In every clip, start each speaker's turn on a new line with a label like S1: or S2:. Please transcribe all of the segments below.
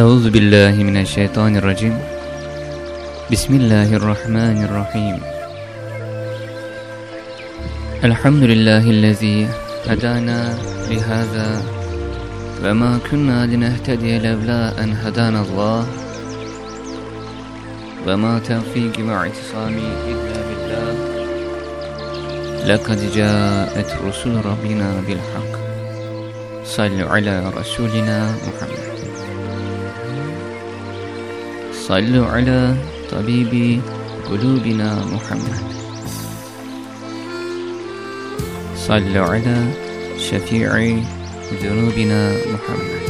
S1: أعوذ بالله من الشيطان الرجيم. بسم الله الرحمن الرحيم. الحمد لله الذي هدانا لهذا وما كنا لنهتدي لولا أن هدانا الله. وما توفيقي واعتصامي إلا بالله. لقد جاءت رسل ربنا بالحق. صلوا على رسولنا محمد. صلوا على طبيب قلوبنا محمد. صلوا على شفيع ذنوبنا محمد.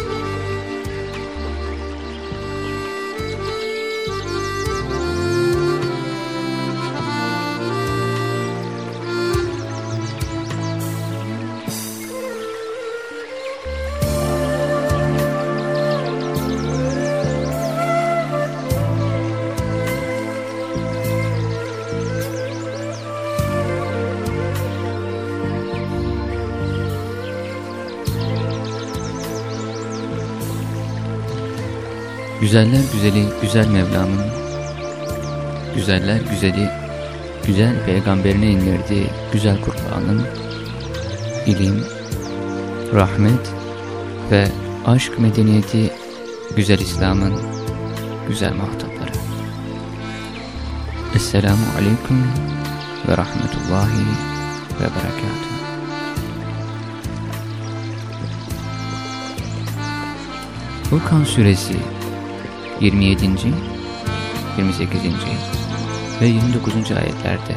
S1: Güzeller güzeli güzel Mevlam'ın, güzeller güzeli güzel peygamberine indirdiği güzel Kur'an'ın ilim, rahmet ve aşk medeniyeti güzel İslam'ın güzel muhatapları. Esselamu Aleyküm ve Rahmetullahi ve Berekatuhu. Furkan Suresi 27. 28. ve 29. ayetlerde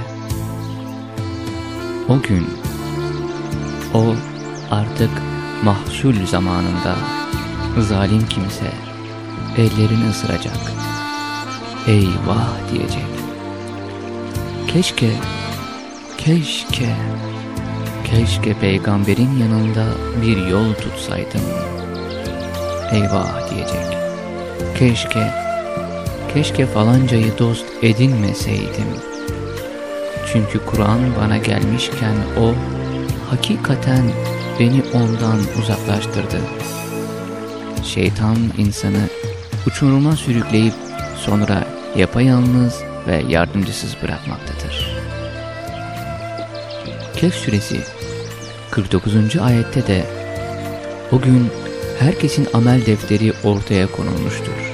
S1: O gün o artık mahsul zamanında zalim kimse ellerini ısıracak. Eyvah diyecek. Keşke, keşke, keşke peygamberin yanında bir yol tutsaydım. Eyvah diyecek. Keşke, keşke falancayı dost edinmeseydim. Çünkü Kur'an bana gelmişken o hakikaten beni ondan uzaklaştırdı. Şeytan insanı uçuruma sürükleyip sonra yapayalnız ve yardımcısız bırakmaktadır. Kehf suresi 49. ayette de o gün herkesin amel defteri ortaya konulmuştur.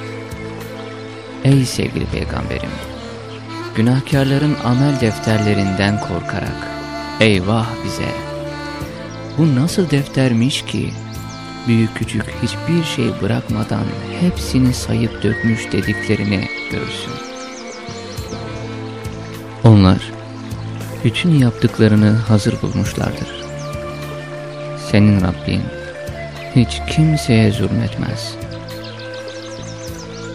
S1: Ey sevgili peygamberim! Günahkarların amel defterlerinden korkarak, eyvah bize! Bu nasıl deftermiş ki, büyük küçük hiçbir şey bırakmadan hepsini sayıp dökmüş dediklerini görsün. Onlar, bütün yaptıklarını hazır bulmuşlardır. Senin Rabbin, hiç kimseye zulmetmez.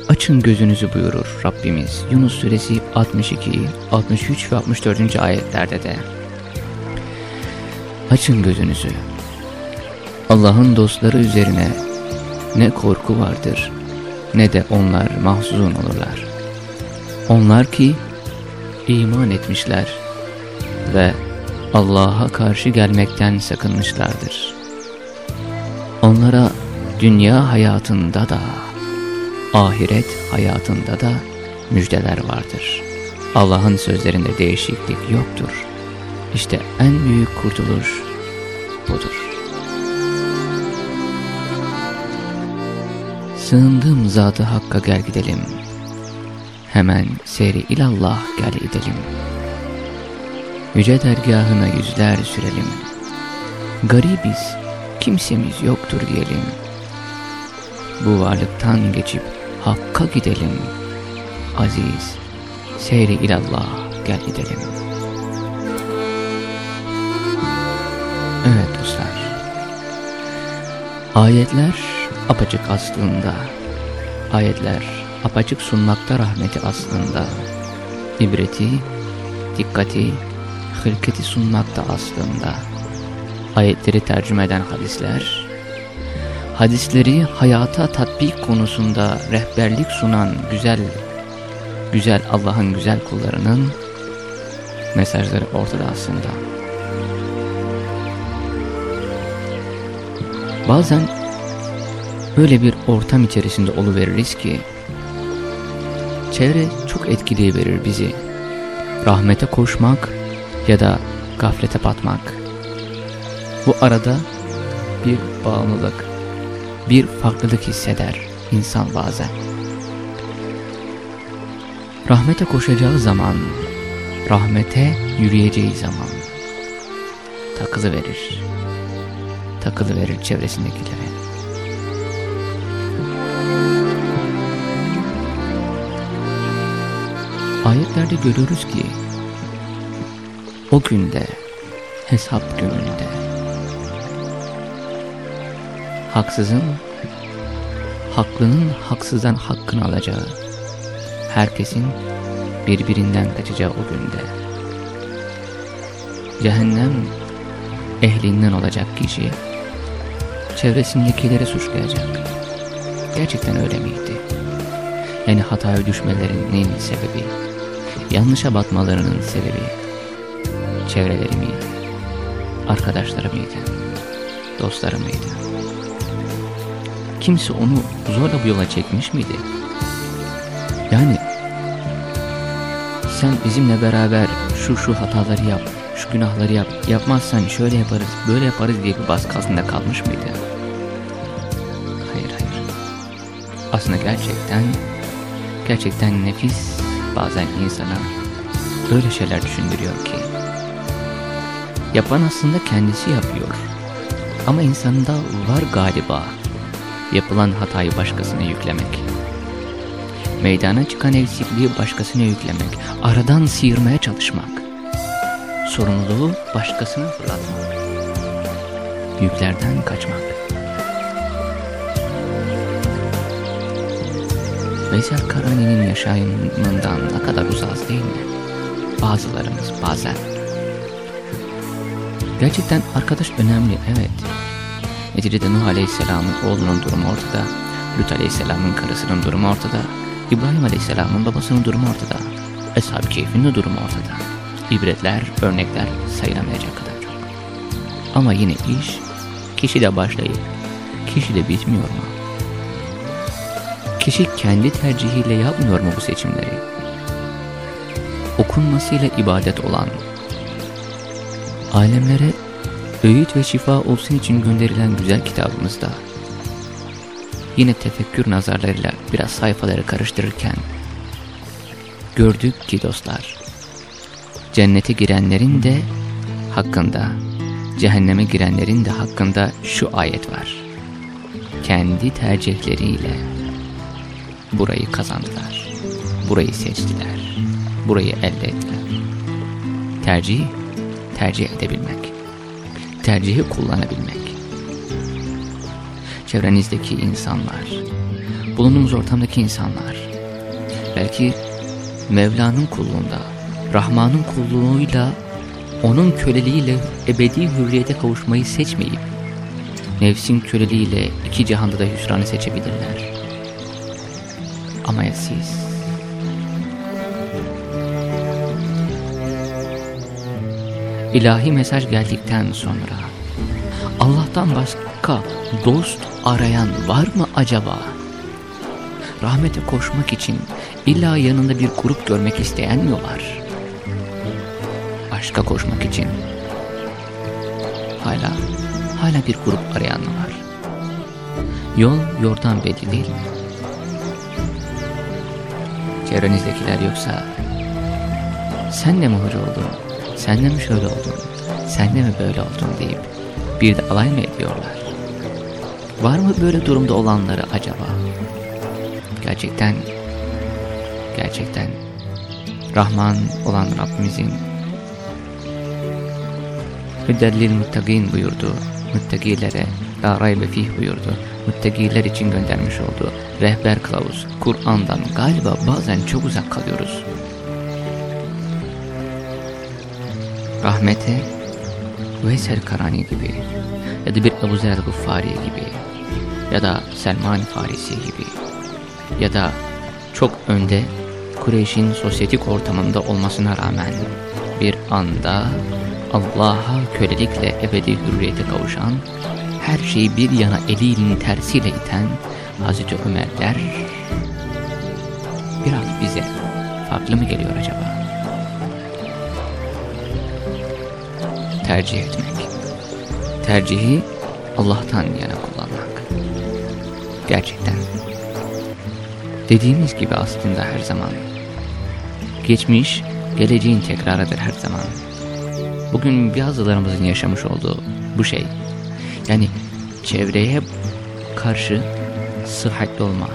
S1: Açın gözünüzü buyurur Rabbimiz Yunus suresi 62, 63 ve 64. ayetlerde de. Açın gözünüzü. Allah'ın dostları üzerine ne korku vardır ne de onlar mahzun olurlar. Onlar ki iman etmişler ve Allah'a karşı gelmekten sakınmışlardır. Onlara dünya hayatında da, ahiret hayatında da müjdeler vardır. Allah'ın sözlerinde değişiklik yoktur. İşte en büyük kurtuluş budur. Sığındım zatı hakka gel gidelim. Hemen seyri ilallah gel gidelim. Yüce dergahına yüzler sürelim. Garibiz, kimsemiz yoktur diyelim. Bu varlıktan geçip Hakk'a gidelim. Aziz, seyri ilallah gel gidelim. Evet dostlar. Ayetler apaçık aslında. Ayetler apaçık sunmakta rahmeti aslında. İbreti, dikkati, hılketi sunmakta aslında ayetleri tercüme eden hadisler, hadisleri hayata tatbik konusunda rehberlik sunan güzel, güzel Allah'ın güzel kullarının mesajları ortada aslında. Bazen öyle bir ortam içerisinde oluveririz ki çevre çok etkileyiverir bizi. Rahmete koşmak ya da gaflete batmak. Bu arada bir bağımlılık, bir farklılık hisseder insan bazen. Rahmete koşacağı zaman, rahmete yürüyeceği zaman takılı verir. Takılı verir çevresindekilere. Ayetlerde görüyoruz ki o günde, hesap gününde haksızın haklının haksızdan hakkını alacağı, herkesin birbirinden kaçacağı o günde. Cehennem ehlinden olacak kişi, çevresindekilere suçlayacak. Gerçekten öyle miydi? Yani hataya düşmelerinin sebebi, yanlışa batmalarının sebebi, çevreleri miydi? Arkadaşları mıydı? Dostları mıydı? Kimse onu zorla bu yola çekmiş miydi? Yani sen bizimle beraber şu şu hataları yap, şu günahları yap, yapmazsan şöyle yaparız, böyle yaparız diye bir baskı altında kalmış mıydı? Hayır hayır. Aslında gerçekten, gerçekten nefis bazen insana öyle şeyler düşündürüyor ki. Yapan aslında kendisi yapıyor. Ama insanda var galiba yapılan hatayı başkasına yüklemek. Meydana çıkan eksikliği başkasına yüklemek, aradan sıyırmaya çalışmak. Sorumluluğu başkasına fırlatmak. Yüklerden kaçmak. Veysel Karani'nin yaşamından ne kadar uzağız değil mi? Bazılarımız bazen. Gerçekten arkadaş önemli, evet. Neticede Nuh Aleyhisselam'ın oğlunun durumu ortada, Lut Aleyhisselam'ın karısının durumu ortada, İbrahim Aleyhisselam'ın babasının durumu ortada, Eshab-ı Keyf'in durumu ortada. İbretler, örnekler sayılamayacak kadar çok. Ama yine iş kişide başlayıp kişide bitmiyor mu? Kişi kendi tercihiyle yapmıyor mu bu seçimleri? Okunmasıyla ibadet olan, alemlere öğüt ve şifa olsun için gönderilen güzel kitabımızda yine tefekkür nazarlarıyla biraz sayfaları karıştırırken gördük ki dostlar cennete girenlerin de hakkında cehenneme girenlerin de hakkında şu ayet var. Kendi tercihleriyle burayı kazandılar. Burayı seçtiler. Burayı elde ettiler. Tercih, tercih edebilmek tercihi kullanabilmek. Çevrenizdeki insanlar, bulunduğumuz ortamdaki insanlar, belki Mevla'nın kulluğunda, Rahman'ın kulluğuyla, onun köleliğiyle ebedi hürriyete kavuşmayı seçmeyip, nefsin köleliğiyle iki cihanda da hüsranı seçebilirler. Ama ya siz? İlahi mesaj geldikten sonra Allah'tan başka dost arayan var mı acaba? Rahmete koşmak için illa yanında bir grup görmek isteyen mi var? Aşka koşmak için hala hala bir grup arayan mı var? Yol yordan belli değil mi? Çevrenizdekiler yoksa sen de mi hoca oldun? Sen de mi şöyle oldun, sen de mi böyle oldun deyip bir de alay mı ediyorlar? Var mı böyle durumda olanları acaba? Gerçekten, gerçekten Rahman olan Rabbimizin Hüddellil muttagin buyurdu. Müttegilere la raybe fih buyurdu. Müttegiler için göndermiş olduğu rehber kılavuz Kur'an'dan galiba bazen çok uzak kalıyoruz. Rahmete Veysel Karani gibi ya da bir Ebu Zer Gıffari gibi ya da Selman Farisi gibi ya da çok önde Kureyş'in sosyetik ortamında olmasına rağmen bir anda Allah'a kölelikle ebedi hürriyete kavuşan her şeyi bir yana elinin tersiyle iten Hazreti Ömerler biraz bize farklı mı geliyor acaba? Tercih etmek. Tercihi Allah'tan yana kullanmak. Gerçekten. Dediğimiz gibi aslında her zaman. Geçmiş, geleceğin tekrarıdır her zaman. Bugün bazılarımızın yaşamış olduğu bu şey. Yani çevreye karşı sıhhatli olma.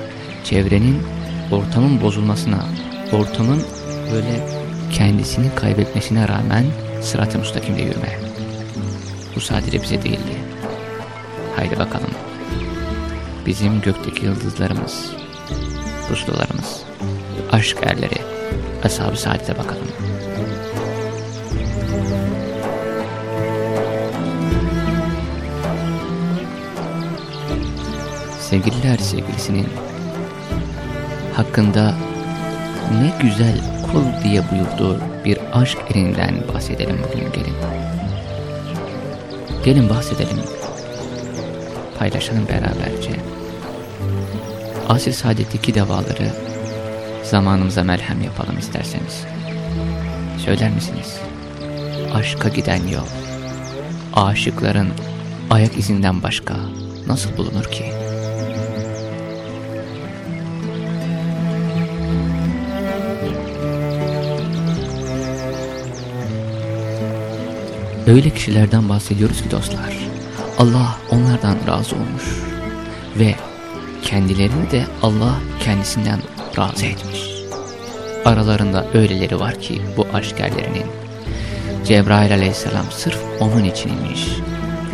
S1: Çevrenin, ortamın bozulmasına, ortamın böyle kendisini kaybetmesine rağmen sırat-ı müstakimde yürüme. Bu sadece bize değildi. Haydi bakalım. Bizim gökteki yıldızlarımız, puslularımız, aşk erleri, ashab-ı saadete bakalım. Sevgililer sevgilisinin hakkında ne güzel kul diye buyurduğu bir aşk erinden bahsedelim bugün gelin. Gelin bahsedelim. Paylaşalım beraberce. Asr saadetteki devaları zamanımıza merhem yapalım isterseniz. Söyler misiniz? Aşka giden yol. Aşıkların ayak izinden başka nasıl bulunur ki? Öyle kişilerden bahsediyoruz ki dostlar. Allah onlardan razı olmuş ve kendilerini de Allah kendisinden razı etmiş. Aralarında öyleleri var ki bu aşkerlerinin Cebrail aleyhisselam sırf onun için inmiş.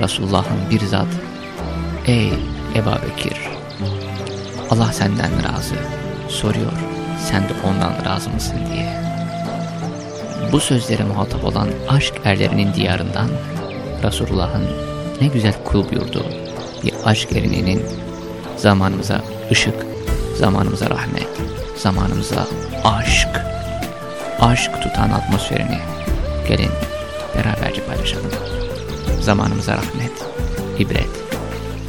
S1: Resulullah'ın bir zat Ey Eba Bekir Allah senden razı soruyor sen de ondan razı mısın diye. Bu sözlere muhatap olan aşk erlerinin diyarından Resulullah'ın ne güzel kul buyurduğu bir aşk erininin zamanımıza ışık, zamanımıza rahmet, zamanımıza aşk, aşk tutan atmosferini gelin beraberce paylaşalım. Zamanımıza rahmet, ibret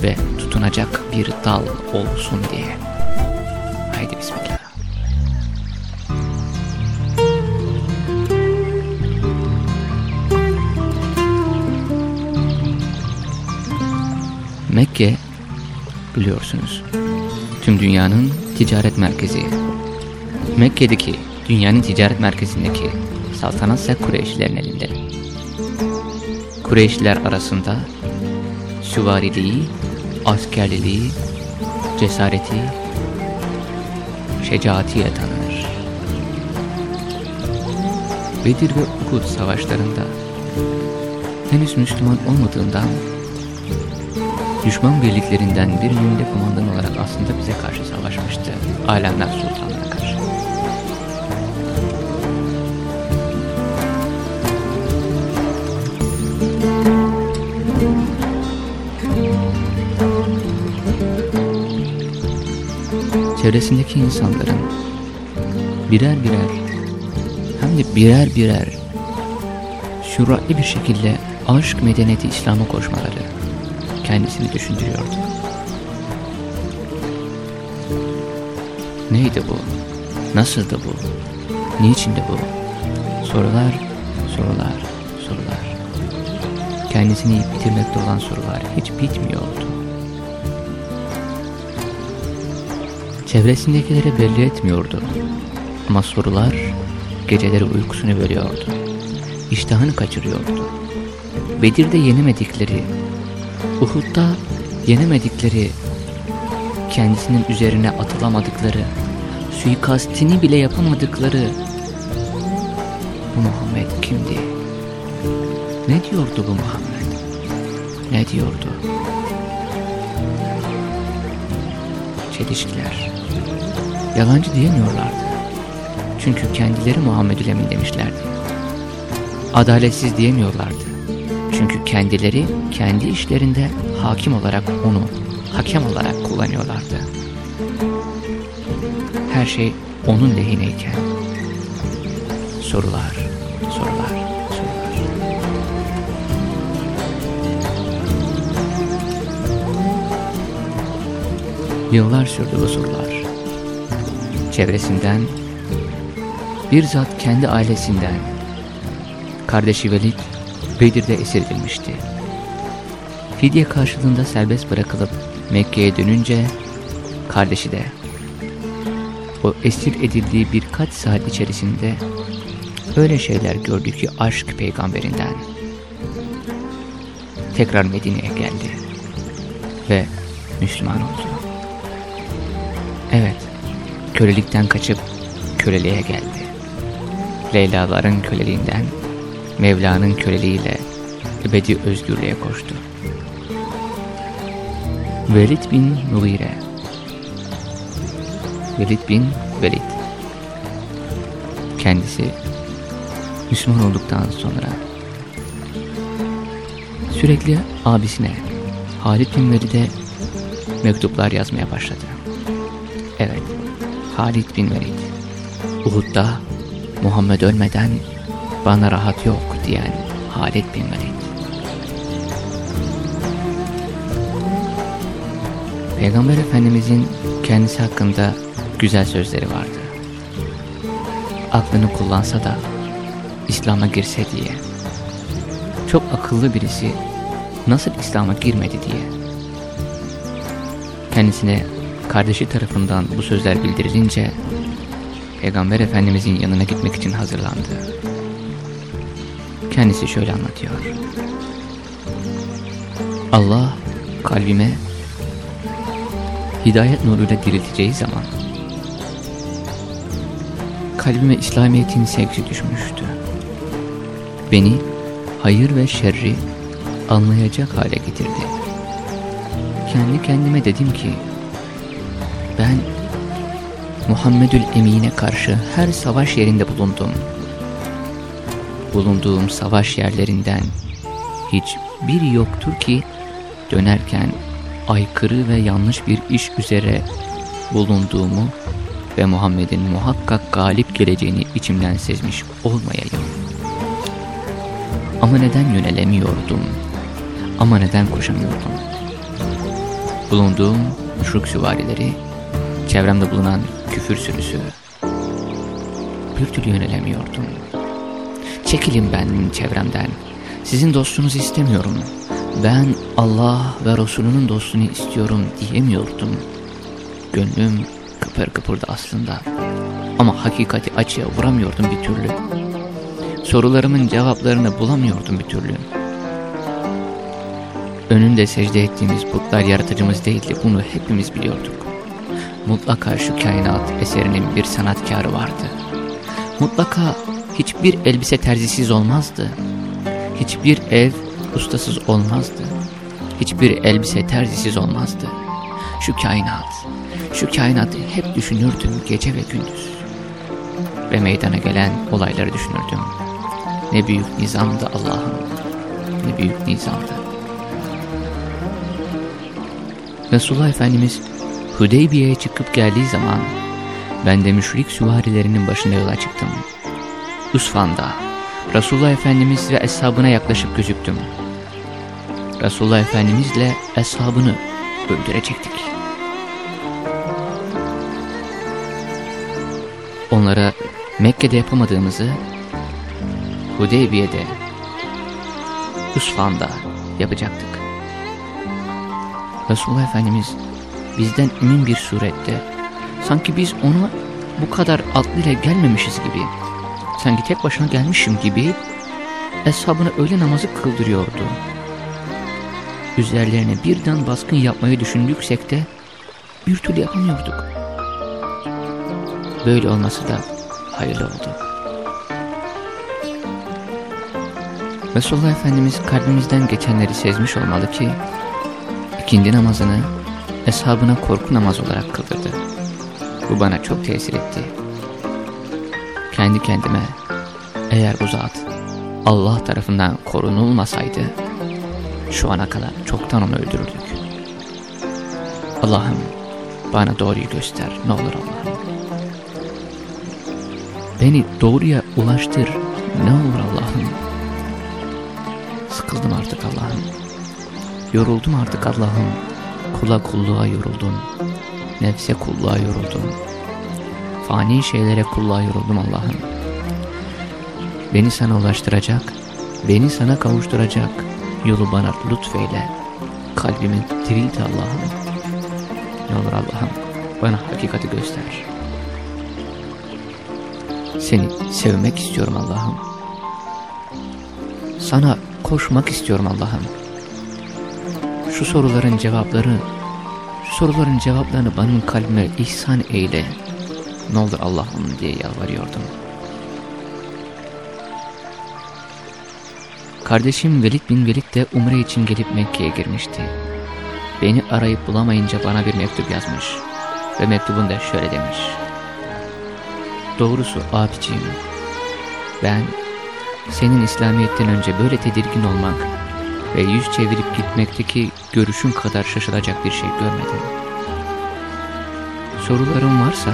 S1: ve tutunacak bir dal olsun diye. Mekke biliyorsunuz tüm dünyanın ticaret merkezi. Mekke'deki dünyanın ticaret merkezindeki saltanat ise Kureyşlilerin elinde. Kureyşliler arasında süvariliği, askerliliği, cesareti, şecaatiyle tanınır. Bedir ve Uhud savaşlarında henüz Müslüman olmadığından düşman birliklerinden birinin de kumandan olarak aslında bize karşı savaşmıştı. Alemler Sultanı'na karşı. Çevresindeki insanların birer birer hem de birer birer süratli bir şekilde aşk medeniyeti İslam'a koşmaları kendisini düşündürüyordu. Neydi bu? Nasıldı bu? Niçindi bu? Sorular, sorular, sorular. Kendisini yiyip bitirmekte olan sorular hiç bitmiyordu. Çevresindekileri belli etmiyordu. Ama sorular geceleri uykusunu bölüyordu. İştahını kaçırıyordu. Bedir'de yenemedikleri Uhud'da yenemedikleri, kendisinin üzerine atılamadıkları, suikastini bile yapamadıkları bu Muhammed kimdi? Ne diyordu bu Muhammed? Ne diyordu? Çelişkiler. Yalancı diyemiyorlardı. Çünkü kendileri Muhammedül Emin demişlerdi. Adaletsiz diyemiyorlardı. Çünkü kendileri kendi işlerinde hakim olarak onu hakem olarak kullanıyorlardı. Her şey onun lehineyken sorular, sorular, sorular. Yıllar sürdü bu sorular. Çevresinden, bir zat kendi ailesinden, kardeşi Velid Bedir'de esir edilmişti. Fidye karşılığında serbest bırakılıp Mekke'ye dönünce kardeşi de o esir edildiği birkaç saat içerisinde öyle şeyler gördü ki aşk peygamberinden tekrar Medine'ye geldi ve Müslüman oldu. Evet, kölelikten kaçıp köleliğe geldi. Leyla'ların köleliğinden Mevla'nın köleliğiyle ebedi özgürlüğe koştu. Velid bin Mughire Velid bin Velid Kendisi Müslüman olduktan sonra sürekli abisine Halid bin Velid'e mektuplar yazmaya başladı. Evet, Halid bin Velid Uhud'da Muhammed ölmeden bana rahat yok diyen Halid bin Velid. Peygamber Efendimizin kendisi hakkında güzel sözleri vardı. Aklını kullansa da İslam'a girse diye. Çok akıllı birisi nasıl İslam'a girmedi diye. Kendisine kardeşi tarafından bu sözler bildirilince Peygamber Efendimizin yanına gitmek için hazırlandı. Kendisi şöyle anlatıyor. Allah kalbime hidayet nuruyla dirilteceği zaman kalbime İslamiyet'in sevgisi düşmüştü. Beni hayır ve şerri anlayacak hale getirdi. Kendi kendime dedim ki ben Muhammedül Emin'e karşı her savaş yerinde bulundum. Bulunduğum savaş yerlerinden hiçbir yoktur ki dönerken aykırı ve yanlış bir iş üzere bulunduğumu ve Muhammed'in muhakkak galip geleceğini içimden sezmiş olmayayım. Ama neden yönelemiyordum? Ama neden koşamıyordum? Bulunduğum müşrik süvarileri, çevremde bulunan küfür sürüsü, bir türlü yönelemiyordum. Çekilin ben çevremden, sizin dostunuzu istemiyorum. Ben Allah ve Resulünün dostunu istiyorum diyemiyordum. Gönlüm kıpır kıpırdı aslında. Ama hakikati açığa vuramıyordum bir türlü. Sorularımın cevaplarını bulamıyordum bir türlü. Önünde secde ettiğimiz putlar yaratıcımız değildi. Bunu hepimiz biliyorduk. Mutlaka şu kainat eserinin bir sanatkarı vardı. Mutlaka hiçbir elbise terzisiz olmazdı. Hiçbir ev ustasız olmazdı. Hiçbir elbise terzisiz olmazdı. Şu kainat, şu kainatı hep düşünürdüm gece ve gündüz. Ve meydana gelen olayları düşünürdüm. Ne büyük nizamdı Allah'ım, ne büyük nizamdı. Resulullah Efendimiz Hudeybiye'ye çıkıp geldiği zaman ben de müşrik süvarilerinin başına yola çıktım. Usfan'da Resulullah Efendimiz ve eshabına yaklaşıp gözüktüm. Resulullah Efendimizle eshabını öldürecektik. Onlara Mekke'de yapamadığımızı Hudeybiye'de, Usfan'da yapacaktık. Resulullah Efendimiz bizden emin bir surette sanki biz ona bu kadar aklıyla gelmemişiz gibi sanki tek başına gelmişim gibi eshabına öğle namazı kıldırıyordu. Üzerlerine birden baskın yapmayı düşündüksek de bir türlü yapamıyorduk. Böyle olması da hayırlı oldu. Resulullah Efendimiz kalbimizden geçenleri sezmiş olmalı ki ikindi namazını eshabına korku namaz olarak kıldırdı. Bu bana çok tesir etti. Kendi kendime eğer bu zat Allah tarafından korunulmasaydı şu ana kadar çoktan onu öldürürdük. Allah'ım bana doğruyu göster ne olur Allah'ım. Beni doğruya ulaştır ne olur Allah'ım. Sıkıldım artık Allah'ım. Yoruldum artık Allah'ım. Kula kulluğa yoruldum. nefse kulluğa yoruldum. Fani şeylere kulluğa yoruldum Allah'ım. Beni sana ulaştıracak, beni sana kavuşturacak yolu bana lütfeyle. Kalbimi dirilt Allah'ım. Ne olur Allah'ım bana hakikati göster. Seni sevmek istiyorum Allah'ım. Sana koşmak istiyorum Allah'ım. Şu soruların cevapları, şu soruların cevaplarını benim kalbime ihsan eyle. Ne olur Allah'ım diye yalvarıyordum. Kardeşim Velid bin Velid de Umre için gelip Mekke'ye girmişti. Beni arayıp bulamayınca bana bir mektup yazmış. Ve mektubunda şöyle demiş. Doğrusu abiciğim, ben senin İslamiyet'ten önce böyle tedirgin olmak ve yüz çevirip gitmekteki görüşün kadar şaşılacak bir şey görmedim. Soruların varsa,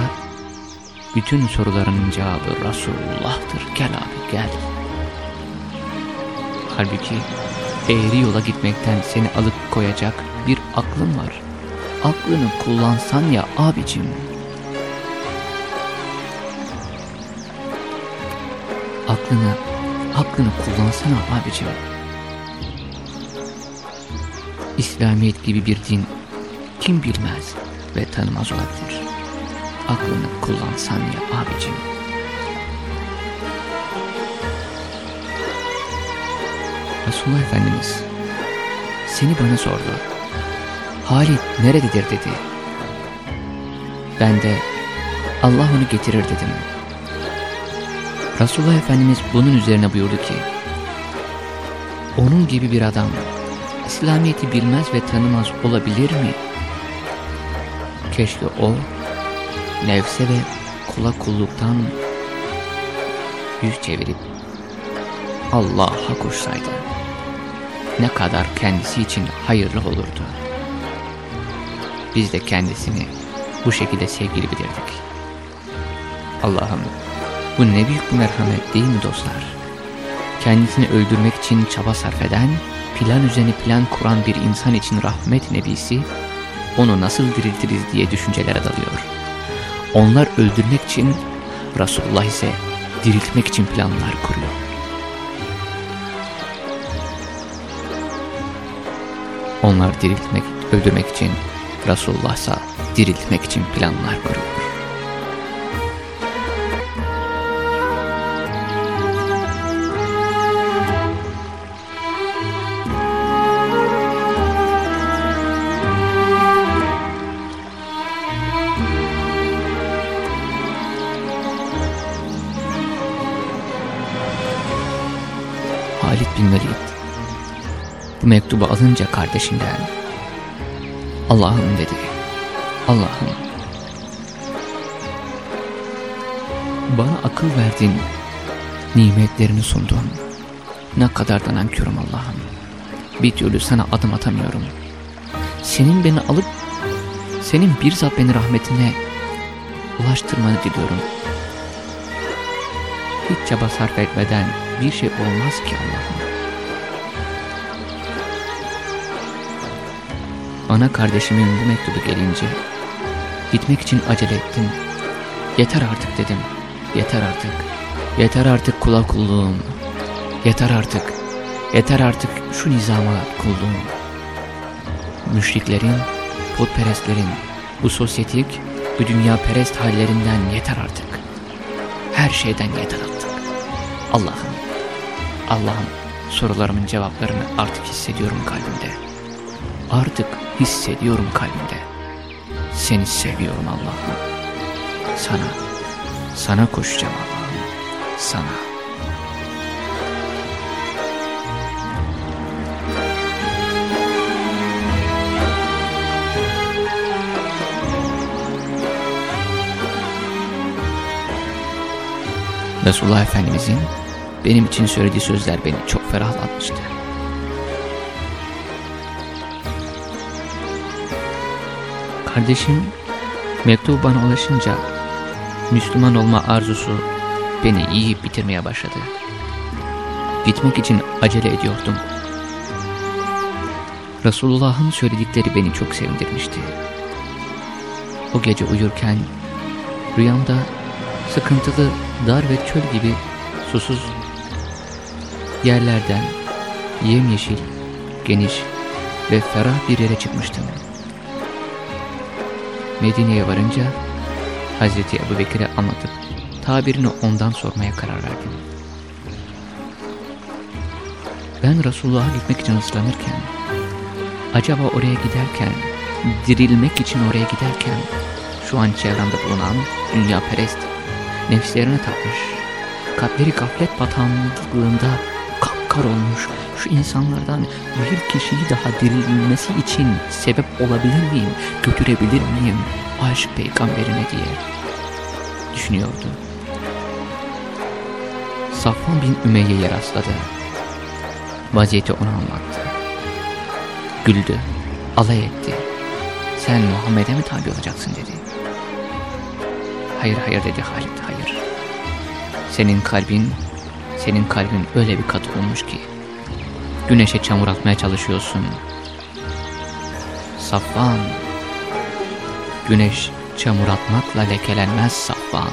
S1: bütün sorularının cevabı Resulullah'tır. Gel abi gel. Halbuki eğri yola gitmekten seni alıp koyacak bir aklın var. Aklını kullansan ya abicim. Aklını, aklını kullansana abicim. İslamiyet gibi bir din kim bilmez ve tanımaz olabilir. Aklını kullansan ya abicim. Resulullah Efendimiz seni bana sordu. Halit nerededir dedi. Ben de Allah onu getirir dedim. Resulullah Efendimiz bunun üzerine buyurdu ki onun gibi bir adam İslamiyet'i bilmez ve tanımaz olabilir mi? Keşke o nefse ve kula kulluktan yüz çevirip Allah'a koşsaydı ne kadar kendisi için hayırlı olurdu. Biz de kendisini bu şekilde sevgili bilirdik. Allah'ım bu ne büyük bir merhamet değil mi dostlar? Kendisini öldürmek için çaba sarf eden, plan üzerine plan kuran bir insan için rahmet nebisi, onu nasıl diriltiriz diye düşüncelere dalıyor. Onlar öldürmek için, Resulullah ise diriltmek için planlar kuruyor. Onlar diriltmek, öldürmek için, Resulullah ise diriltmek için planlar kuruyor. Halid bin Velid. Bu mektubu alınca kardeşinden Allah'ım dedi Allah'ım. Bana akıl verdin nimetlerini sundun. Ne kadar da nankörüm Allah'ım. Bir türlü sana adım atamıyorum. Senin beni alıp senin bir zat beni rahmetine ulaştırmanı diliyorum hiç çaba sarf etmeden bir şey olmaz ki Allah'ım. Ana kardeşimin bu mektubu gelince gitmek için acele ettim. Yeter artık dedim. Yeter artık. Yeter artık kula kulluğum. Yeter artık. Yeter artık şu nizama kulluğum. Müşriklerin, putperestlerin, bu sosyetik, bu dünya perest hallerinden yeter artık. Her şeyden yeter artık. Allah'ım, Allah'ım sorularımın cevaplarını artık hissediyorum kalbimde. Artık hissediyorum kalbimde. Seni seviyorum Allah'ım. Sana, sana koşacağım Allah'ım. Sana. Resulullah Efendimizin benim için söylediği sözler beni çok ferahlatmıştı. Kardeşim mektubu bana ulaşınca Müslüman olma arzusu beni yiyip bitirmeye başladı. Gitmek için acele ediyordum. Resulullah'ın söyledikleri beni çok sevindirmişti. o gece uyurken rüyamda sıkıntılı, dar ve çöl gibi susuz yerlerden yemyeşil, geniş ve ferah bir yere çıkmıştım. Medine'ye varınca Hazreti Ebu Bekir'e anlatıp tabirini ondan sormaya karar verdim. Ben Resulullah'a gitmek için ıslanırken, acaba oraya giderken, dirilmek için oraya giderken, şu an çevremde bulunan dünya perest, nefslerine tapmış, kalpleri gaflet batağınlığında kapkar olmuş şu insanlardan bir kişiyi daha dirilmesi için sebep olabilir miyim, götürebilir miyim aşk peygamberine diye düşünüyordu. Safvan bin Ümeyye'ye rastladı. Vaziyeti ona anlattı. Güldü, alay etti. Sen Muhammed'e mi tabi olacaksın dedi. Hayır hayır dedi Halit hayır. Senin kalbin, senin kalbin öyle bir katı olmuş ki güneşe çamur atmaya çalışıyorsun. Safvan, güneş çamur atmakla lekelenmez Safvan.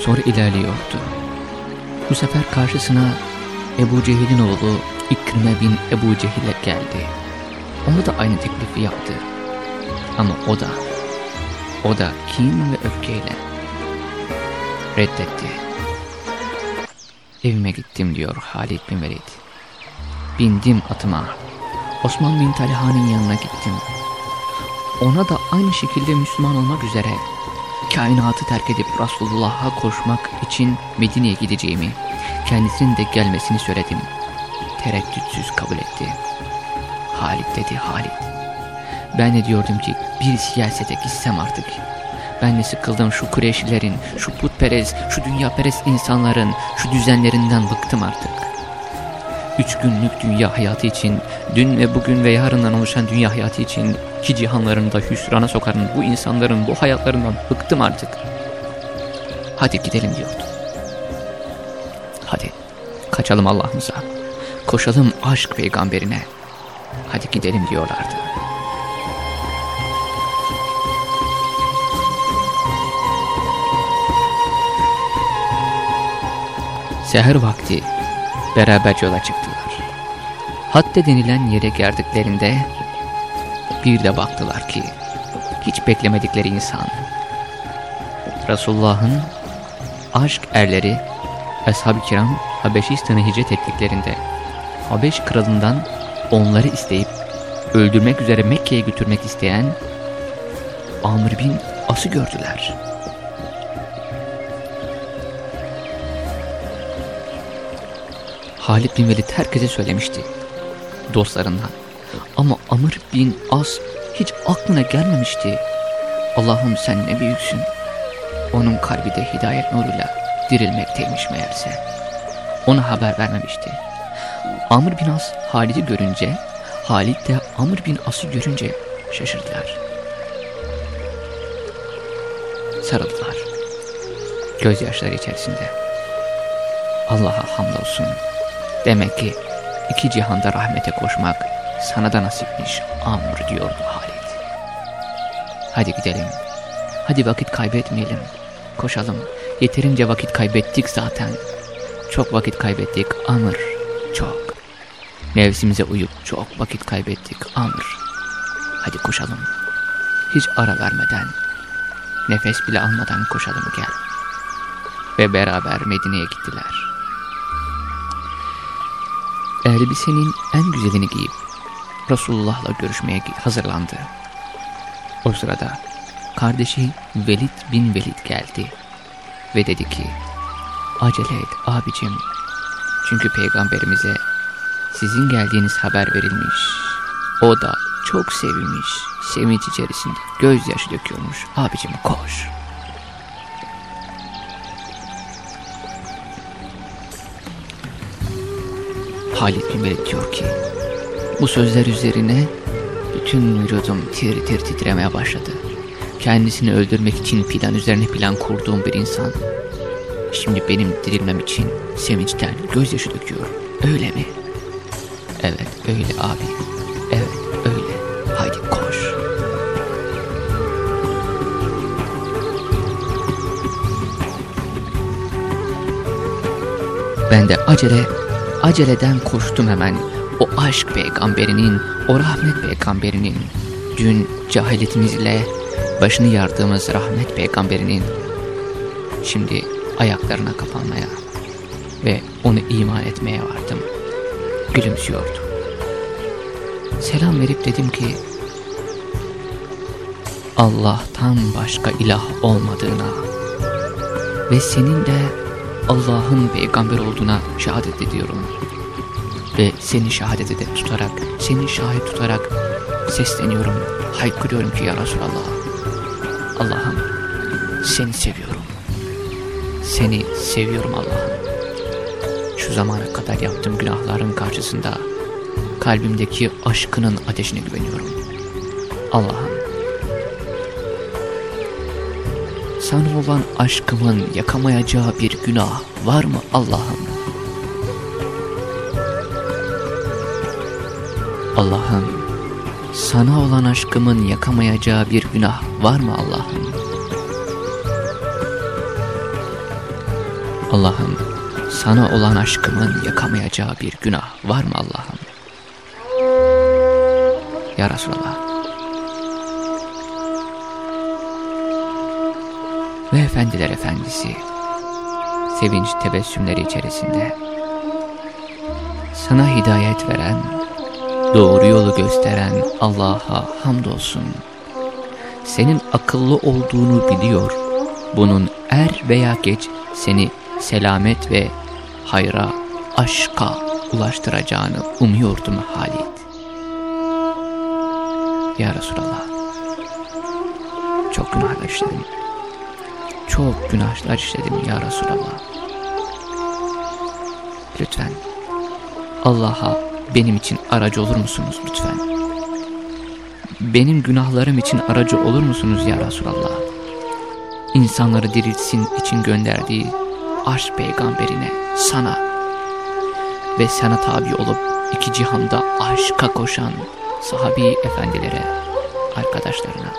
S1: Sonra ilerliyordu. Bu sefer karşısına Ebu Cehil'in oğlu İkrime bin Ebu Cehil'e geldi. Onu da aynı teklifi yaptı. Ama o da, o da kin ve öfkeyle reddetti. Evime gittim diyor Halid bin Velid. Bindim atıma. Osman bin Talha'nın yanına gittim. Ona da aynı şekilde Müslüman olmak üzere kainatı terk edip Resulullah'a koşmak için Medine'ye gideceğimi, kendisinin de gelmesini söyledim. Tereddütsüz kabul etti. Halit dedi Halit. Ben de diyordum ki bir siyasete gitsem artık. Ben de sıkıldım şu Kureyşlilerin, şu putperest, şu dünyaperest insanların, şu düzenlerinden bıktım artık. Üç günlük dünya hayatı için, dün ve bugün ve yarından oluşan dünya hayatı için iki cihanlarını da hüsrana sokarın bu insanların bu hayatlarından bıktım artık. Hadi gidelim diyordu. Hadi kaçalım Allah'ımıza. Koşalım aşk peygamberine. Hadi gidelim diyorlardı. Seher vakti beraber yola çıktılar. Hatta denilen yere geldiklerinde bir de baktılar ki hiç beklemedikleri insan Resulullah'ın aşk erleri Ashab-ı Kiram Habeşistan'a hicret ettiklerinde Habeş kralından onları isteyip öldürmek üzere Mekke'ye götürmek isteyen Amr bin As'ı gördüler. Halid bin Velid herkese söylemişti dostlarından. Ama Amr bin As hiç aklına gelmemişti. Allah'ım sen ne büyüksün. Onun kalbi de hidayet nuruyla dirilmekteymiş meğerse. Ona haber vermemişti. Amr bin As Halid'i görünce, Halid de Amr bin As'ı görünce şaşırdılar. Sarıldılar. Gözyaşları içerisinde. Allah'a hamdolsun. Demek ki iki cihanda rahmete koşmak sana da nasipmiş Amr diyordu Halid. Hadi gidelim. Hadi vakit kaybetmeyelim. Koşalım. Yeterince vakit kaybettik zaten. Çok vakit kaybettik Amr. Çok. Nefsimize uyup çok vakit kaybettik Amr. Hadi koşalım. Hiç ara vermeden, nefes bile almadan koşalım gel. Ve beraber Medine'ye gittiler. Elbisenin en güzelini giyip Resulullah'la görüşmeye hazırlandı. O sırada kardeşi Velid bin Velid geldi ve dedi ki acele et abicim çünkü peygamberimize sizin geldiğiniz haber verilmiş. O da çok sevinmiş, sevinç içerisinde gözyaşı döküyormuş. Abicim koş. Bin Velid diyor ki bu sözler üzerine bütün vücudum tir tir titremeye başladı. Kendisini öldürmek için plan üzerine plan kurduğum bir insan. Şimdi benim dirilmem için sevinçten gözyaşı döküyor. Öyle mi? Evet öyle abi. Evet öyle. Haydi koş. Ben de acele, aceleden koştum hemen. O aşk peygamberinin, o rahmet peygamberinin, dün cahiliyetimizle başını yardığımız rahmet peygamberinin, şimdi ayaklarına kapanmaya ve onu iman etmeye vardım. Gülümsüyordu. Selam verip dedim ki, Allah'tan başka ilah olmadığına ve senin de Allah'ın peygamber olduğuna şehadet ediyorum. Ve seni şehadete de tutarak, seni şahit tutarak sesleniyorum, haykırıyorum ki ya Resulallah. Allah'ım seni seviyorum. Seni seviyorum Allah'ım. Şu zamana kadar yaptığım günahların karşısında kalbimdeki aşkının ateşine güveniyorum. Allah'ım sana olan aşkımın yakamayacağı bir günah var mı Allah'ım? Allah'ım sana olan aşkımın yakamayacağı bir günah var mı Allah'ım? Allah'ım sana olan aşkımın yakamayacağı bir günah var mı Allah'ım? Ya Resulallah. Ve efendiler efendisi, sevinç tebessümleri içerisinde, sana hidayet veren, doğru yolu gösteren Allah'a hamdolsun. Senin akıllı olduğunu biliyor, bunun er veya geç seni selamet ve hayra, aşka ulaştıracağını umuyordum Halit. Ya Resulallah, çok günahlar. Çok günahlar işledim ya Resulallah. Lütfen Allah'a benim için aracı olur musunuz lütfen? Benim günahlarım için aracı olur musunuz ya Resulallah? İnsanları diriltsin için gönderdiği aşk peygamberine, sana ve sana tabi olup iki cihanda aşka koşan sahabi efendilere, arkadaşlarına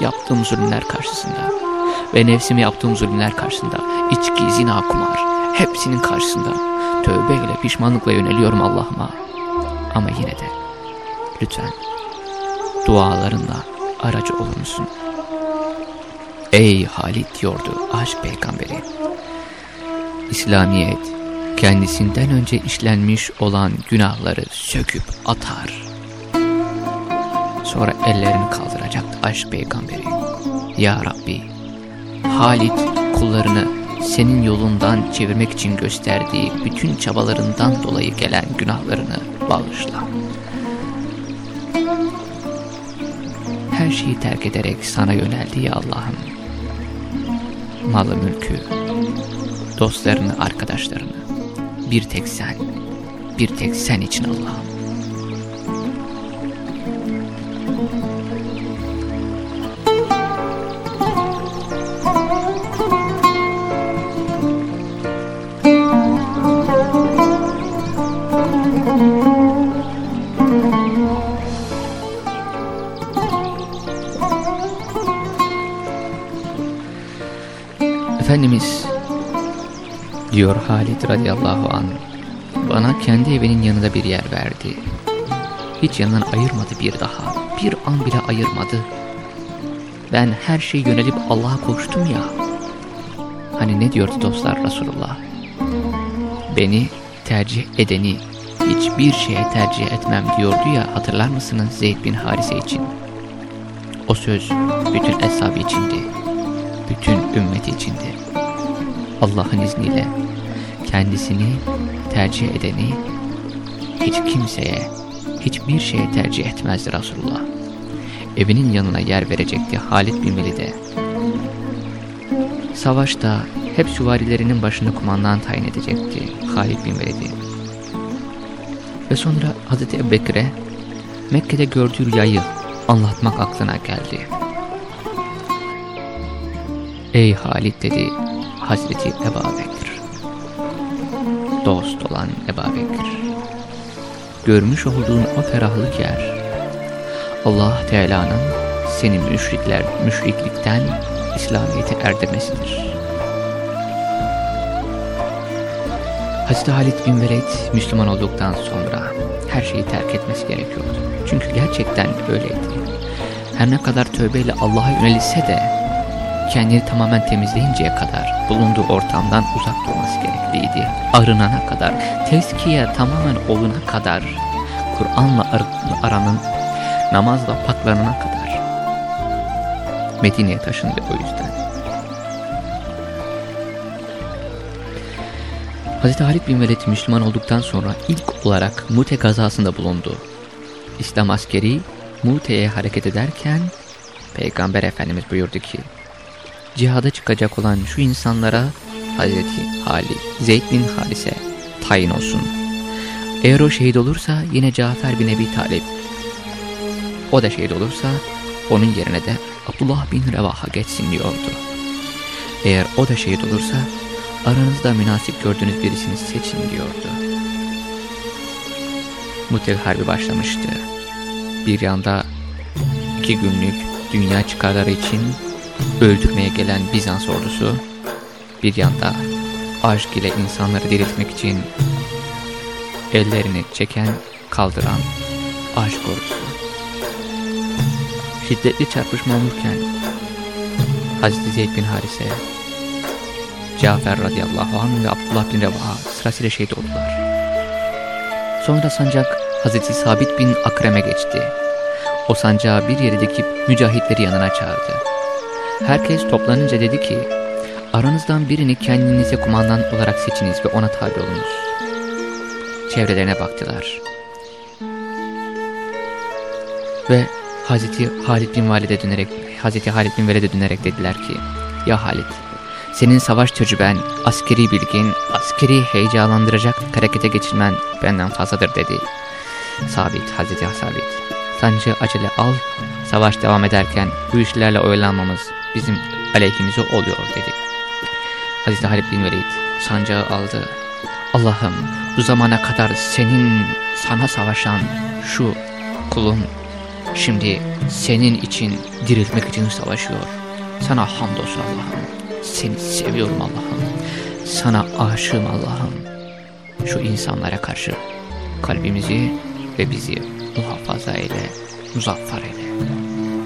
S1: yaptığım zulümler karşısında ve nefsime yaptığım zulümler karşısında içki, zina, kumar hepsinin karşısında tövbeyle, pişmanlıkla yöneliyorum Allah'ıma. Ama yine de lütfen dualarınla aracı olur musun? Ey Halit diyordu aşk peygamberi. İslamiyet kendisinden önce işlenmiş olan günahları söküp atar. Sonra ellerini kaldıracaktı aşk peygamberi. Ya Rabbi, Halit kullarını senin yolundan çevirmek için gösterdiği bütün çabalarından dolayı gelen günahlarını bağışla. Her şeyi terk ederek sana yöneldi Allah'ım. Malı mülkü, dostlarını, arkadaşlarını, bir tek sen, bir tek sen için Allah'ım. Halid radıyallahu an bana kendi evinin yanında bir yer verdi. Hiç yanından ayırmadı bir daha. Bir an bile ayırmadı. Ben her şeyi yönelip Allah'a koştum ya. Hani ne diyordu dostlar Resulullah? Beni tercih edeni hiçbir şeye tercih etmem diyordu ya hatırlar mısınız Zeyd bin Harise için? O söz bütün eshab içindi. Bütün ümmeti içindi. Allah'ın izniyle kendisini tercih edeni hiç kimseye, hiçbir şeye tercih etmezdi Resulullah. Evinin yanına yer verecekti Halid bin Velid'e. Savaşta hep süvarilerinin başında kumandan tayin edecekti Halid bin Velid'i. Ve sonra Hazreti Ebubekir'e Mekke'de gördüğü yayı anlatmak aklına geldi. Ey Halid dedi Hazreti Ebu Bekir. Dost olan Ebu Bekir. görmüş olduğun o ferahlık yer, Allah Teala'nın seni müşrikler, müşriklikten İslamiyet'e erdirmesidir. Hazreti Halid bin Velid Müslüman olduktan sonra her şeyi terk etmesi gerekiyordu. Çünkü gerçekten öyleydi. Her ne kadar tövbeyle Allah'a yönelilse de kendini tamamen temizleyinceye kadar bulunduğu ortamdan uzak durması gerekliydi. Arınana kadar, tezkiye tamamen oluna kadar, Kur'an'la ar aranın namazla paklanana kadar Medine'ye taşındı o yüzden. Hz. Halid bin Velid Müslüman olduktan sonra ilk olarak Mute gazasında bulundu. İslam askeri Mute'ye hareket ederken Peygamber Efendimiz buyurdu ki Cihada çıkacak olan şu insanlara Hz. Halid, Zeyd bin Harise tayin olsun. Eğer o şehit olursa yine Cafer bin Ebi Talip. O da şehit olursa onun yerine de Abdullah bin Revaha geçsin diyordu. Eğer o da şehit olursa aranızda münasip gördüğünüz birisini seçin diyordu. Mutel Harbi başlamıştı. Bir yanda iki günlük dünya çıkarları için öldürmeye gelen Bizans ordusu, bir yanda aşk ile insanları diriltmek için ellerini çeken, kaldıran aşk ordusu. Şiddetli çarpışma olurken Hazreti Zeyd bin Harise, Cafer radıyallahu anh ve Abdullah bin Revaha sırasıyla şehit oldular. Sonra sancak Hazreti Sabit bin Akrem'e geçti. O sancağı bir yere dikip mücahitleri yanına çağırdı. Herkes toplanınca dedi ki, aranızdan birini kendinize kumandan olarak seçiniz ve ona tabi olunuz. Çevrelerine baktılar. Ve Hazreti Halid bin Valid'e dönerek, Hazreti Halid bin Velid'e dönerek dediler ki, Ya Halid, senin savaş tecrüben, askeri bilgin, askeri heyecanlandıracak harekete geçirmen benden fazladır dedi. Sabit, Hazreti Sabit, sancı acele al, savaş devam ederken bu işlerle oyalanmamız bizim aleyhimize oluyor dedi. Hazreti Halid bin Velid sancağı aldı. Allah'ım bu zamana kadar senin sana savaşan şu kulun şimdi senin için diriltmek için savaşıyor. Sana hamdolsun Allah'ım. Seni seviyorum Allah'ım. Sana aşığım Allah'ım. Şu insanlara karşı kalbimizi ve bizi muhafaza eyle, muzaffer eyle.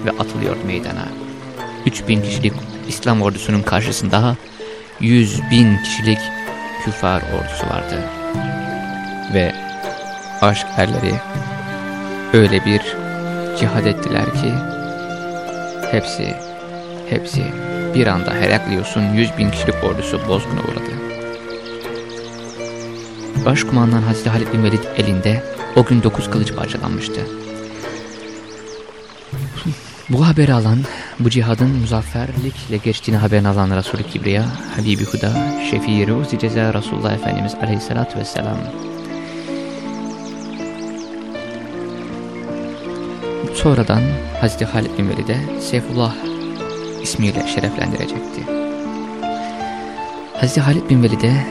S1: Ve atılıyor meydana. 3000 kişilik İslam ordusunun karşısında 100 bin kişilik küfar ordusu vardı. Ve aşk erleri öyle bir cihad ettiler ki hepsi, hepsi bir anda Heraklius'un 100 bin kişilik ordusu bozguna uğradı. Başkumandan Hazreti Halid bin Velid elinde o gün 9 kılıç parçalanmıştı. Bu haberi alan, bu cihadın muzafferlikle geçtiğini haberini alan Resulü Kibriya, Habibi Huda, Şefii Ruzi Ceza Resulullah Efendimiz Aleyhisselatü Vesselam. Sonradan Hazreti Halid bin Velid'e Seyfullah ismiyle şereflendirecekti. Hazreti Halid bin Velid'e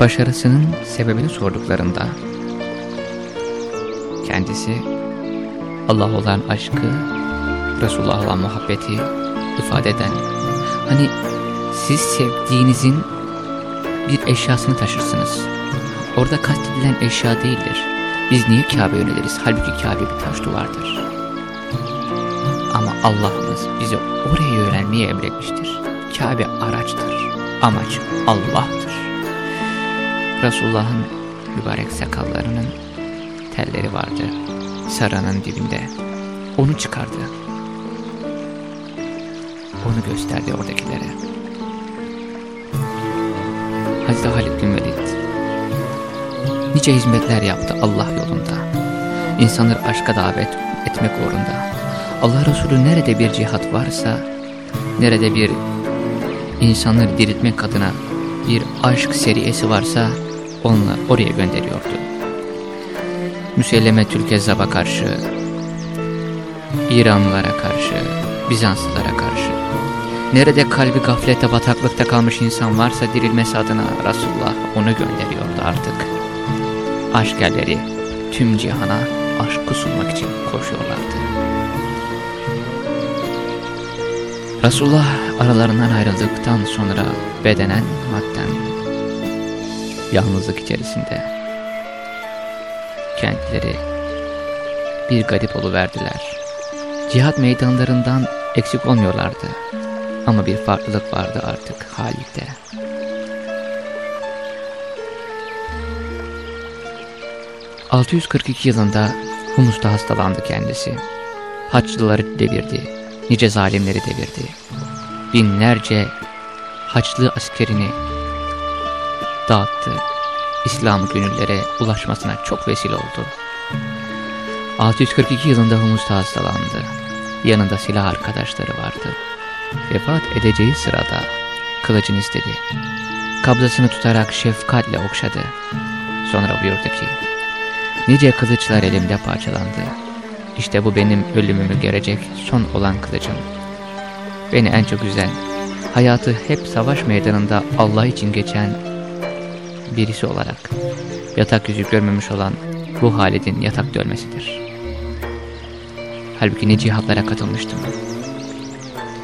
S1: başarısının sebebini sorduklarında kendisi Allah olan aşkı, Resulullah olan muhabbeti ifade eden hani siz sevdiğinizin bir eşyasını taşırsınız. Orada kastedilen eşya değildir. Biz niye Kabe yöneliriz? Halbuki Kabe bir taş duvardır. Ama Allah'ımız bize oraya yönelmeyi emretmiştir. Kabe araçtır. Amaç Allah'tır. Resulullah'ın mübarek sakallarının telleri vardı. Saranın dibinde. Onu çıkardı. Onu gösterdi oradakilere. Hazreti Halid bin Velid nice hizmetler yaptı Allah yolunda. İnsanları aşka davet etmek uğrunda. Allah Resulü nerede bir cihat varsa, nerede bir insanları diriltmek adına bir aşk seriyesi varsa onunla oraya gönderiyordu. Müselleme Tülkezzab'a karşı, İranlılara karşı, Bizanslılara karşı, nerede kalbi gaflete bataklıkta kalmış insan varsa dirilmesi adına Resulullah onu gönderiyordu artık. Aşk erleri tüm cihana aşkı sunmak için koşuyorlardı. Resulullah aralarından ayrıldıktan sonra bedenen madden yalnızlık içerisinde kendileri bir garip verdiler. Cihat meydanlarından eksik olmuyorlardı. Ama bir farklılık vardı artık Halid'de. ...642 yılında Humus'ta hastalandı kendisi. Haçlıları devirdi, nice zalimleri devirdi. Binlerce Haçlı askerini dağıttı. İslam gönüllere ulaşmasına çok vesile oldu. 642 yılında Humus'ta hastalandı. Yanında silah arkadaşları vardı. Vefat edeceği sırada kılıcını istedi. Kabzasını tutarak şefkatle okşadı. Sonra buyurdu ki, Nice kılıçlar elimde parçalandı. İşte bu benim ölümümü gelecek son olan kılıcım. Beni en çok üzen, hayatı hep savaş meydanında Allah için geçen birisi olarak yatak yüzü görmemiş olan bu Halid'in yatak dölmesidir. Halbuki ne cihatlara katılmıştım.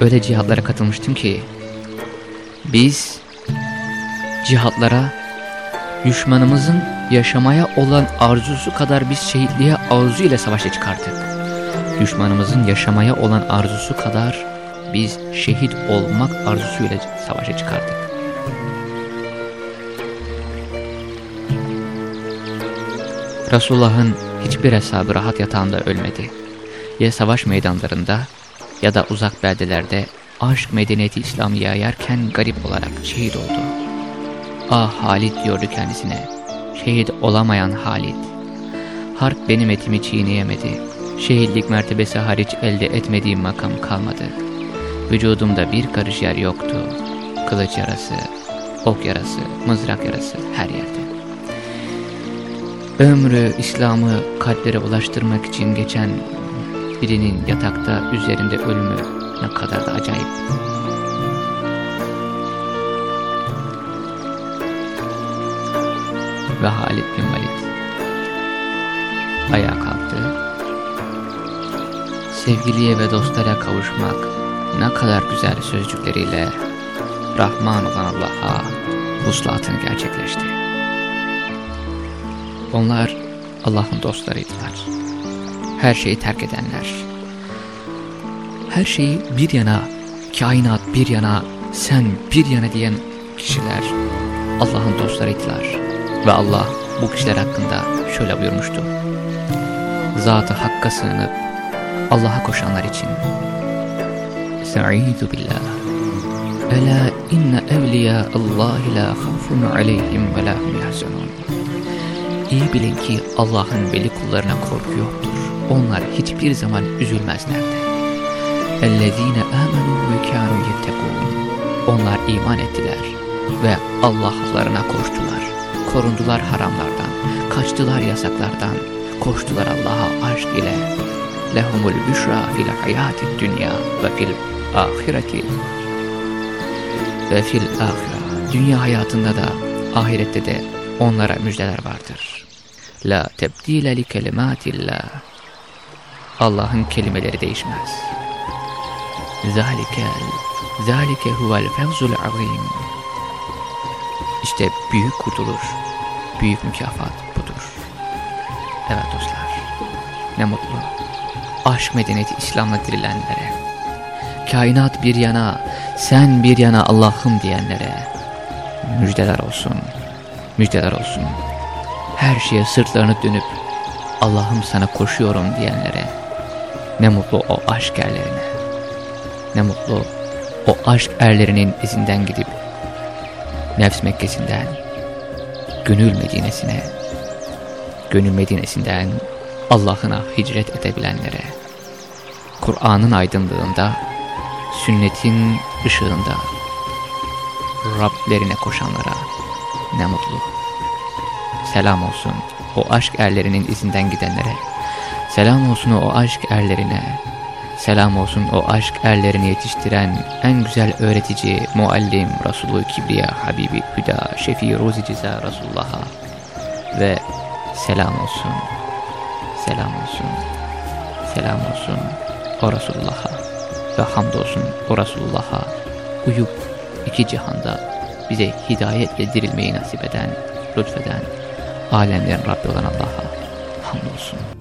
S1: Öyle cihatlara katılmıştım ki biz cihatlara düşmanımızın yaşamaya olan arzusu kadar biz şehitliğe arzu ile savaşa çıkardık. Düşmanımızın yaşamaya olan arzusu kadar biz şehit olmak arzusuyla savaşa çıkardık. Resulullah'ın hiçbir hesabı rahat yatağında ölmedi. Ya savaş meydanlarında ya da uzak beldelerde aşk medeniyeti İslam'ı yayarken garip olarak şehit oldu. Ah Halid diyordu kendisine. Şehit olamayan Halid. Harp benim etimi çiğneyemedi. Şehitlik mertebesi hariç elde etmediğim makam kalmadı. Vücudumda bir karış yer yoktu. Kılıç yarası, ok yarası, mızrak yarası her yerde. Ömrü İslam'ı kalplere ulaştırmak için geçen birinin yatakta üzerinde ölümü ne kadar da acayip. Ve Halid bin Valid ayağa kalktı. Sevgiliye ve dostlara kavuşmak ne kadar güzel sözcükleriyle Rahman olan Allah'a vuslatını gerçekleşti. Onlar Allah'ın dostlarıydılar. Her şeyi terk edenler. Her şeyi bir yana, kainat bir yana, sen bir yana diyen kişiler Allah'ın dostlarıydılar. Ve Allah bu kişiler hakkında şöyle buyurmuştu. Zatı Hakk'a sığınıp Allah'a koşanlar için Estaizu billah Ela inne evliya Allah la khafun aleyhim ve la hum İyi bilin ki Allah'ın veli kullarına korku yoktur. Onlar hiçbir zaman üzülmezler de. اَلَّذ۪ينَ آمَنُوا وَكَانُوا يَتَّقُونَ Onlar iman ettiler ve Allah'larına koştular. Korundular haramlardan, kaçtılar yasaklardan, koştular Allah'a aşk ile. لَهُمُ الْبُشْرَى فِي الْحَيَاتِ الدُّنْيَا وَفِي الْآخِرَةِ Ve fil ahira. Dünya hayatında da ahirette de onlara müjdeler vardır. La tebdile li kelimatillah. Allah'ın kelimeleri değişmez. Zalike, zalike huvel fevzul azim. İşte büyük kurtuluş, büyük mükafat budur. Evet dostlar, ne mutlu. Aşk medeniyeti İslam'la dirilenlere, kainat bir yana, sen bir yana Allah'ım diyenlere müjdeler olsun, müjdeler olsun her şeye sırtlarını dönüp Allah'ım sana koşuyorum diyenlere ne mutlu o aşk erlerine. Ne mutlu o aşk erlerinin izinden gidip nefs Mekkesi'nden gönül Medine'sine gönül Medine'sinden Allah'ına hicret edebilenlere Kur'an'ın aydınlığında sünnetin ışığında Rablerine koşanlara ne mutlu. Selam olsun o aşk erlerinin izinden gidenlere. Selam olsun o aşk erlerine. Selam olsun o aşk erlerini yetiştiren en güzel öğretici, muallim, Resulü Kibriya, Habibi Hüda, Şefii Ruzi Ciza Resulullah'a. Ve selam olsun selam olsun. Selam olsun o Resulullah'a ve hamdolsun o Resulullah'a uyup iki cihanda bize hidayetle dirilmeyi nasip eden, lütfeden, alemlerin Rabbi olan Allah'a hamdolsun.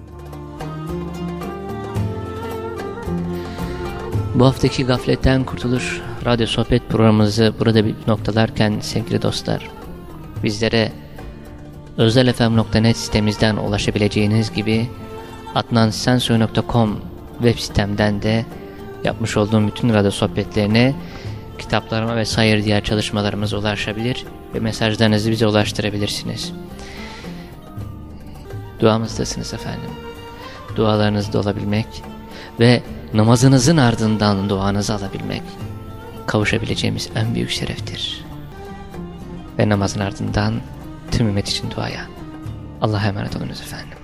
S1: Bu haftaki Gafletten Kurtuluş radyo sohbet programımızı burada bir noktalarken sevgili dostlar, bizlere özelfm.net sitemizden ulaşabileceğiniz gibi adnansensoy.com web sitemden de yapmış olduğum bütün radyo sohbetlerine, kitaplarıma ve sayır diğer çalışmalarımıza ulaşabilir ve mesajlarınızı bize ulaştırabilirsiniz. Duamızdasınız efendim. Dualarınızda olabilmek ve namazınızın ardından duanızı alabilmek kavuşabileceğimiz en büyük şereftir. Ve namazın ardından tüm ümmet için duaya. Allah'a emanet olunuz efendim.